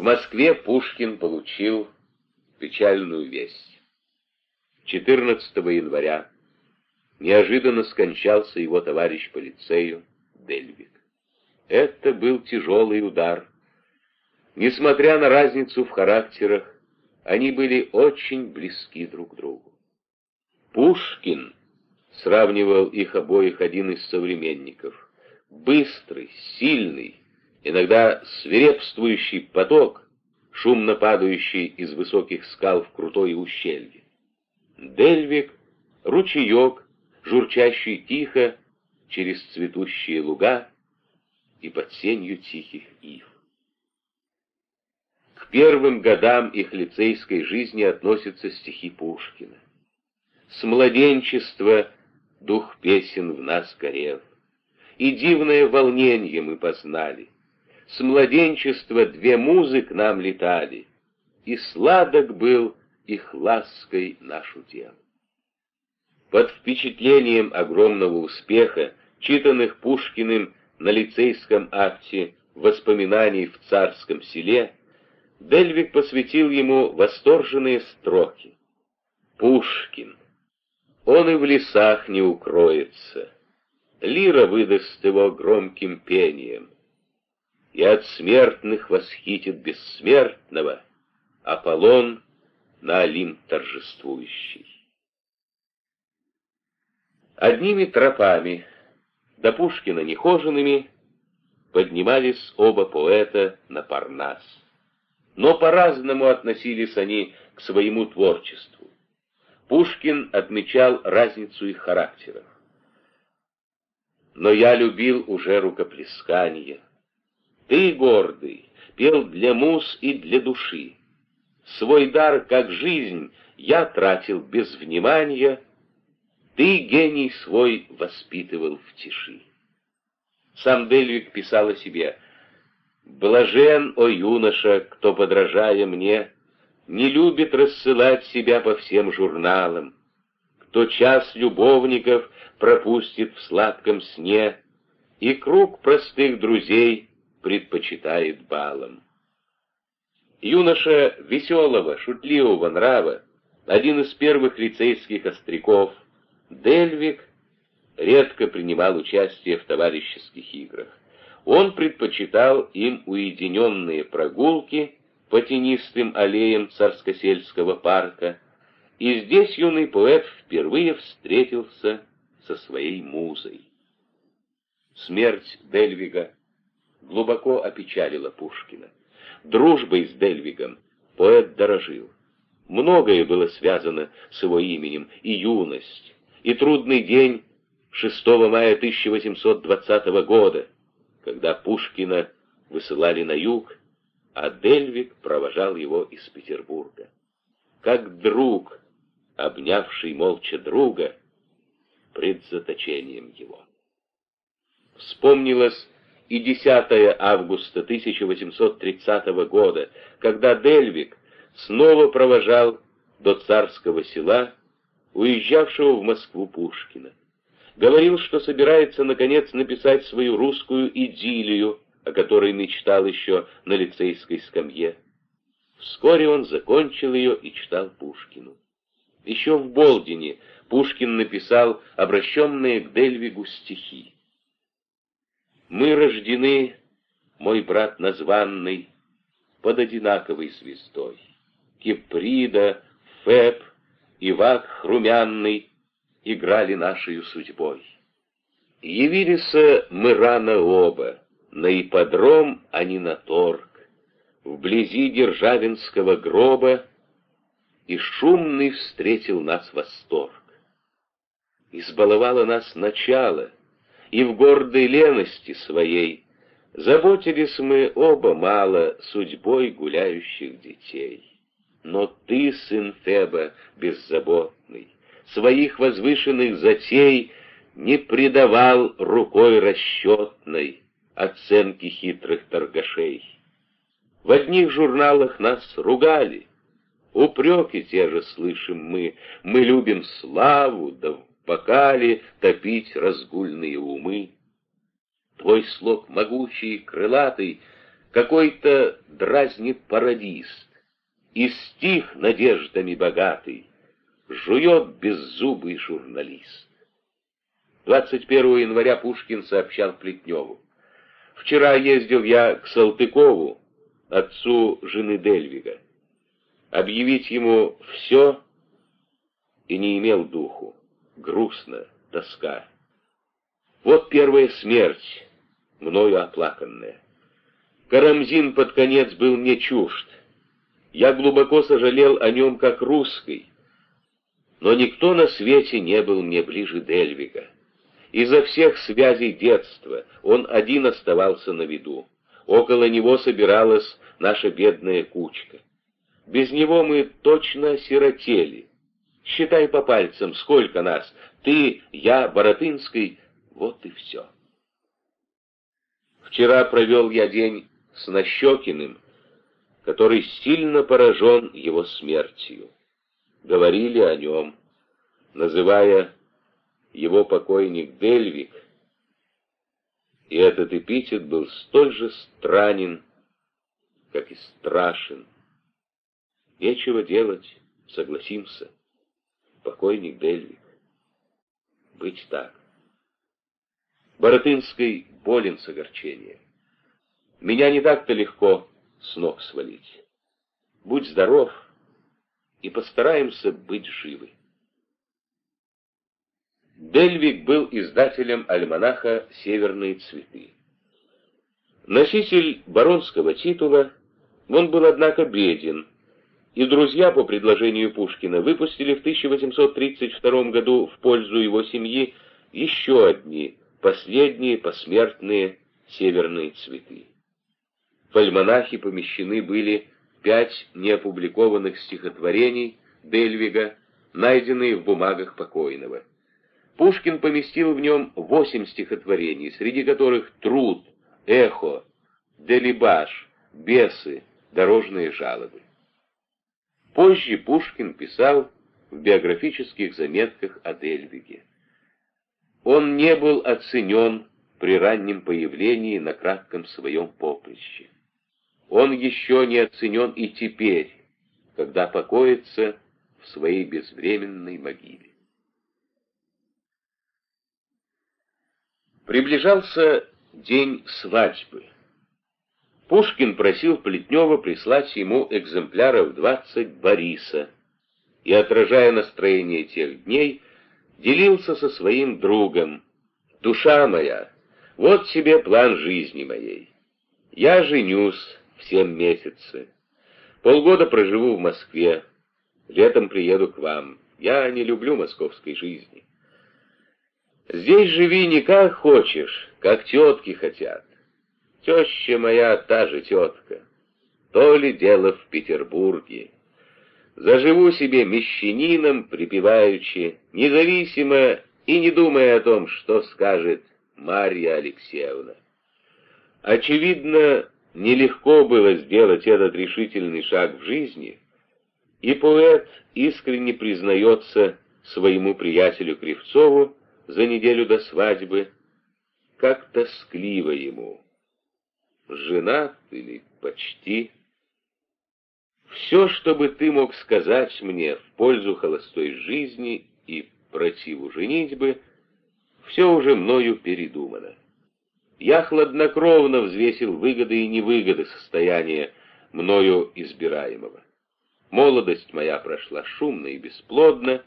В Москве Пушкин получил печальную весть. 14 января неожиданно скончался его товарищ по лицею Дельвик. Это был тяжелый удар. Несмотря на разницу в характерах, они были очень близки друг к другу. Пушкин, сравнивал их обоих один из современников, быстрый, сильный, иногда свирепствующий поток, шумно падающий из высоких скал в крутое ущелье. Дельвик — ручеек, журчащий тихо через цветущие луга и под сенью тихих ив. К первым годам их лицейской жизни относятся стихи Пушкина. С младенчества дух песен в нас горел, и дивное волнение мы познали — с младенчества две музы к нам летали, и сладок был их лаской наш удел. Под впечатлением огромного успеха, читанных Пушкиным на лицейском акте воспоминаний в царском селе, Дельвик посвятил ему восторженные строки. Пушкин. Он и в лесах не укроется. Лира выдаст его громким пением и от смертных восхитит бессмертного Аполлон на Олимп торжествующий. Одними тропами, до Пушкина нехоженными, поднимались оба поэта на Парнас. Но по-разному относились они к своему творчеству. Пушкин отмечал разницу их характеров. Но я любил уже рукоплескание, ты, гордый, пел для муз и для души. Свой дар, как жизнь, я тратил без внимания, Ты гений свой воспитывал в тиши. Сам Дельвик писал о себе «Блажен, о юноша, кто, подражая мне, Не любит рассылать себя по всем журналам, Кто час любовников пропустит в сладком сне, И круг простых друзей — предпочитает балам. Юноша веселого, шутливого нрава, один из первых лицейских остряков, Дельвик, редко принимал участие в товарищеских играх. Он предпочитал им уединенные прогулки по тенистым аллеям Царскосельского парка, и здесь юный поэт впервые встретился со своей музой. Смерть Дельвига глубоко опечалила Пушкина. Дружбой с Дельвигом поэт дорожил. Многое было связано с его именем, и юность, и трудный день 6 мая 1820 года, когда Пушкина высылали на юг, а Дельвиг провожал его из Петербурга. Как друг, обнявший молча друга, пред заточением его. Вспомнилось и 10 августа 1830 года, когда Дельвик снова провожал до царского села уезжавшего в Москву Пушкина. Говорил, что собирается, наконец, написать свою русскую идиллию, о которой мечтал еще на лицейской скамье. Вскоре он закончил ее и читал Пушкину. Еще в Болдине Пушкин написал обращенные к Дельвигу стихи. Мы рождены, мой брат названный, под одинаковой звездой. Киприда, Феб и Вак Хрумянный играли нашей судьбой. Явились мы рано оба, на ипподром, а не на торг, вблизи Державинского гроба, и шумный встретил нас восторг. Избаловало нас начало — и в гордой лености своей заботились мы оба мало судьбой гуляющих детей. Но ты, сын Феба, беззаботный, своих возвышенных затей не предавал рукой расчетной оценки хитрых торгашей. В одних журналах нас ругали, упреки те же слышим мы, мы любим славу, да бокале топить разгульные умы. Твой слог могучий, крылатый, какой-то дразнит пародист, и стих надеждами богатый жует беззубый журналист. 21 января Пушкин сообщал Плетневу. «Вчера ездил я к Салтыкову, отцу жены Дельвига. Объявить ему все и не имел духу. Грустно, тоска. Вот первая смерть, мною оплаканная. Карамзин под конец был мне чужд. Я глубоко сожалел о нем как русский, но никто на свете не был мне ближе Дельвига. Изо всех связей детства он один оставался на виду. Около него собиралась наша бедная кучка. Без него мы точно осиротели. Считай по пальцам, сколько нас. Ты, я, Боротынский, вот и все. Вчера провел я день с Нащекиным, который сильно поражен его смертью. Говорили о нем, называя его покойник Дельвик, и этот эпитет был столь же странен, как и страшен. Нечего делать, согласимся. Покойник Дельвик. Быть так. Боротынский болен с огорчения. Меня не так-то легко с ног свалить. Будь здоров и постараемся быть живы. Дельвик был издателем альманаха «Северные цветы». Носитель баронского титула, он был, однако, беден, и друзья по предложению Пушкина выпустили в 1832 году в пользу его семьи еще одни, последние посмертные северные цветы. В альманахе помещены были пять неопубликованных стихотворений Дельвига, найденные в бумагах покойного. Пушкин поместил в нем восемь стихотворений, среди которых «Труд», «Эхо», «Делибаш», «Бесы», «Дорожные жалобы». Позже Пушкин писал в биографических заметках о Дельвиге. Он не был оценен при раннем появлении на кратком своем поприще. Он еще не оценен и теперь, когда покоится в своей безвременной могиле. Приближался день свадьбы. Пушкин просил Плетнева прислать ему экземпляров 20 Бориса и, отражая настроение тех дней, делился со своим другом. «Душа моя, вот тебе план жизни моей. Я женюсь в семь месяцев. Полгода проживу в Москве, летом приеду к вам. Я не люблю московской жизни. Здесь живи не как хочешь, как тетки хотят. Теща моя та же тетка. То ли дело в Петербурге. Заживу себе мещанином, припеваючи, независимо и не думая о том, что скажет Марья Алексеевна. Очевидно, нелегко было сделать этот решительный шаг в жизни, и поэт искренне признается своему приятелю Кривцову, за неделю до свадьбы, как тоскливо ему. Женат или почти. Все, что бы ты мог сказать мне в пользу холостой жизни и противу женитьбы, все уже мною передумано. Я хладнокровно взвесил выгоды и невыгоды состояния мною избираемого. Молодость моя прошла шумно и бесплодно,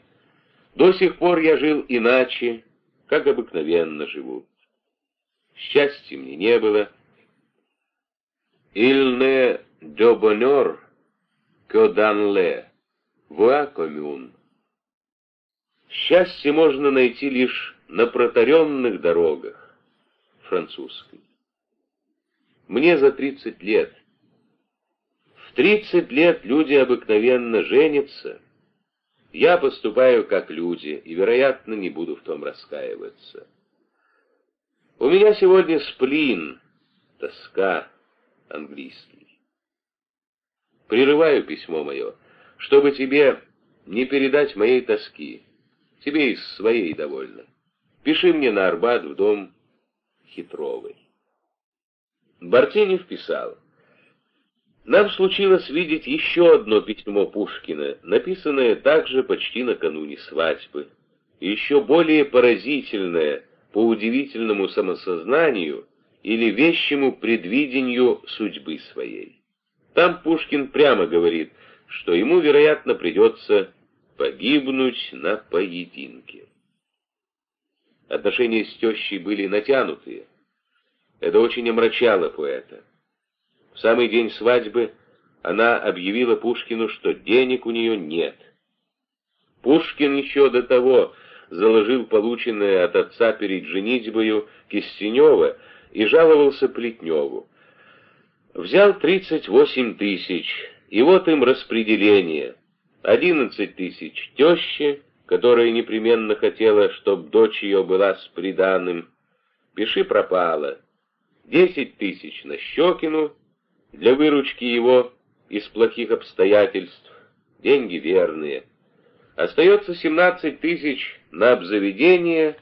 до сих пор я жил иначе, как обыкновенно живут. Счастья мне не было. Il ne de bonheur que. Счастье можно найти лишь на протаренных дорогах французской. Мне за тридцать лет. В тридцать лет люди обыкновенно женятся, я поступаю как люди, и, вероятно, не буду в том раскаиваться. У меня сегодня сплин, тоска английский. Прерываю письмо мое, чтобы тебе не передать моей тоски. Тебе из своей довольно. Пиши мне на Арбат в дом Хитровой. Бартенев писал, Нам случилось видеть еще одно письмо Пушкина, написанное также почти накануне свадьбы. Еще более поразительное по удивительному самосознанию или вещему предвидению судьбы своей. Там Пушкин прямо говорит, что ему, вероятно, придется погибнуть на поединке. Отношения с тещей были натянутые. Это очень омрачало поэта. В самый день свадьбы она объявила Пушкину, что денег у нее нет. Пушкин еще до того заложил полученное от отца перед женитьбою Кистенева и жаловался Плетневу. Взял 38 тысяч, и вот им распределение. 11 тысяч теще, которая непременно хотела, чтоб дочь ее была с приданым. Пиши пропало. 10 тысяч на Щекину, для выручки его из плохих обстоятельств, деньги верные. Остается 17 тысяч на обзаведение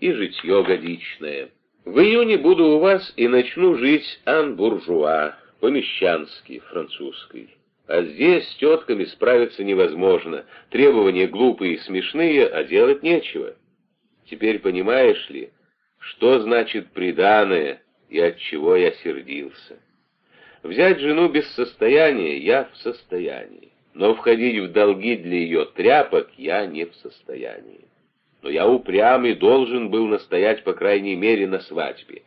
и житье годичное. В июне буду у вас и начну жить ан-буржуа, помещанский, французской. А здесь с тетками справиться невозможно, требования глупые и смешные, а делать нечего. Теперь понимаешь ли, что значит преданное и от чего я сердился? Взять жену без состояния я в состоянии, но входить в долги для ее тряпок я не в состоянии. Но я упрямый должен был настоять, по крайней мере, на свадьбе.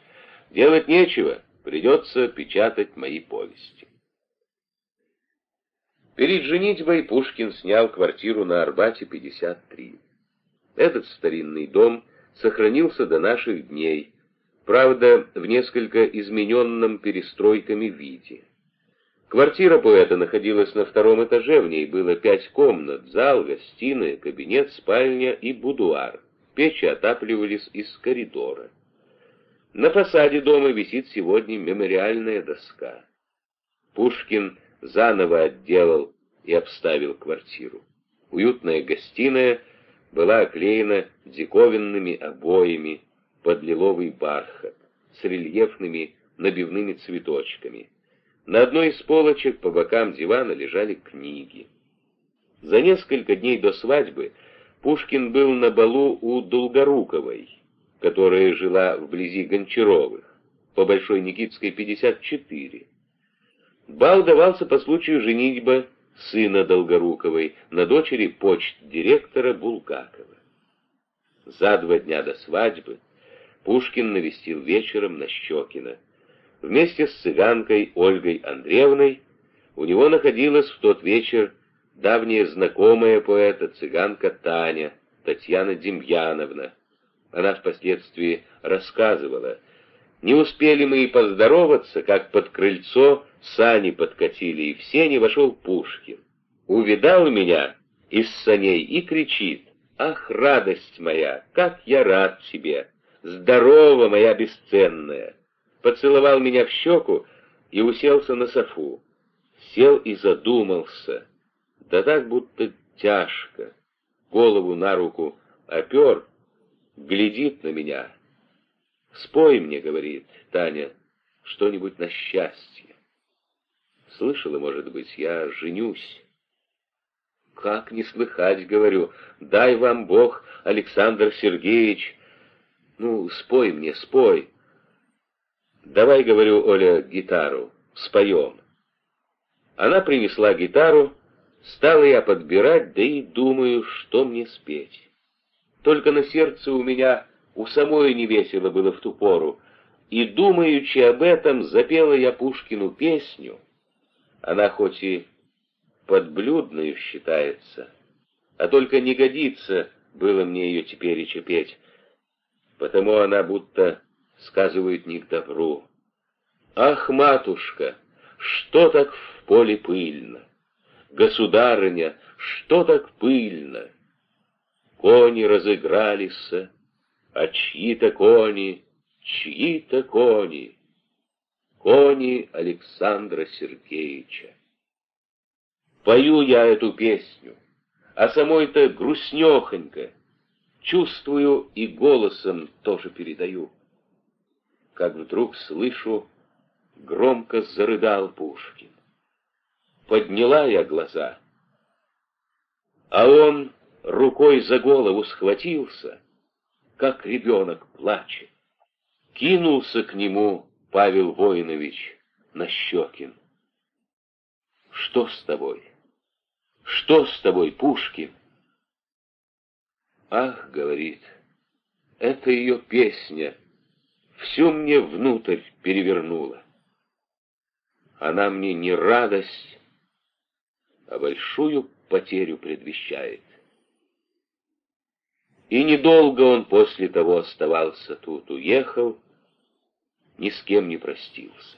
Делать нечего, придется печатать мои повести. Перед женитьбой Пушкин снял квартиру на Арбате 53. Этот старинный дом сохранился до наших дней, правда, в несколько измененном перестройками виде. Квартира поэта находилась на втором этаже, в ней было пять комнат, зал, гостиная, кабинет, спальня и будуар. Печи отапливались из коридора. На фасаде дома висит сегодня мемориальная доска. Пушкин заново отделал и обставил квартиру. Уютная гостиная была оклеена диковинными обоями, под лиловый бархат с рельефными набивными цветочками. На одной из полочек по бокам дивана лежали книги. За несколько дней до свадьбы Пушкин был на балу у Долгоруковой, которая жила вблизи Гончаровых, по Большой Никитской, 54. Бал давался по случаю женитьбы сына Долгоруковой на дочери почт директора Булгакова. За два дня до свадьбы Пушкин навестил вечером на Щекина. Вместе с цыганкой Ольгой Андреевной у него находилась в тот вечер давняя знакомая поэта цыганка Таня, Татьяна Демьяновна. Она впоследствии рассказывала, не успели мы и поздороваться, как под крыльцо сани подкатили, и в сени вошел Пушкин. Увидал меня из саней и кричит, «Ах, радость моя, как я рад тебе!» «Здорово, моя бесценная!» Поцеловал меня в щеку и уселся на софу. Сел и задумался. Да так будто тяжко. Голову на руку опер, глядит на меня. «Спой мне, — говорит Таня, — что-нибудь на счастье». Слышала, может быть, я женюсь. «Как не слыхать, — говорю, — дай вам Бог, Александр Сергеевич, ну, спой мне, спой. Давай, говорю, Оля, гитару, споем. Она принесла гитару, стала я подбирать, да и думаю, что мне спеть. Только на сердце у меня у самой не весело было в ту пору, и, думаючи об этом, запела я Пушкину песню. Она хоть и подблюдную считается, а только не годится было мне ее теперь и петь потому она будто сказывает не к добру. Ах, матушка, что так в поле пыльно? Государыня, что так пыльно? Кони разыгрались, а чьи-то кони, чьи-то кони, кони Александра Сергеевича. Пою я эту песню, а самой-то грустнехонько, чувствую и голосом тоже передаю. Как вдруг слышу, громко зарыдал Пушкин. подняла я глаза. А он рукой за голову схватился, как ребенок плачет. Кинулся к нему Павел Воинович Нащекин. Что с тобой? Что с тобой, Пушкин? Ах, говорит, это ее песня, всю мне внутрь перевернула. Она мне не радость, а большую потерю предвещает. И недолго он после того оставался тут, уехал, ни с кем не простился.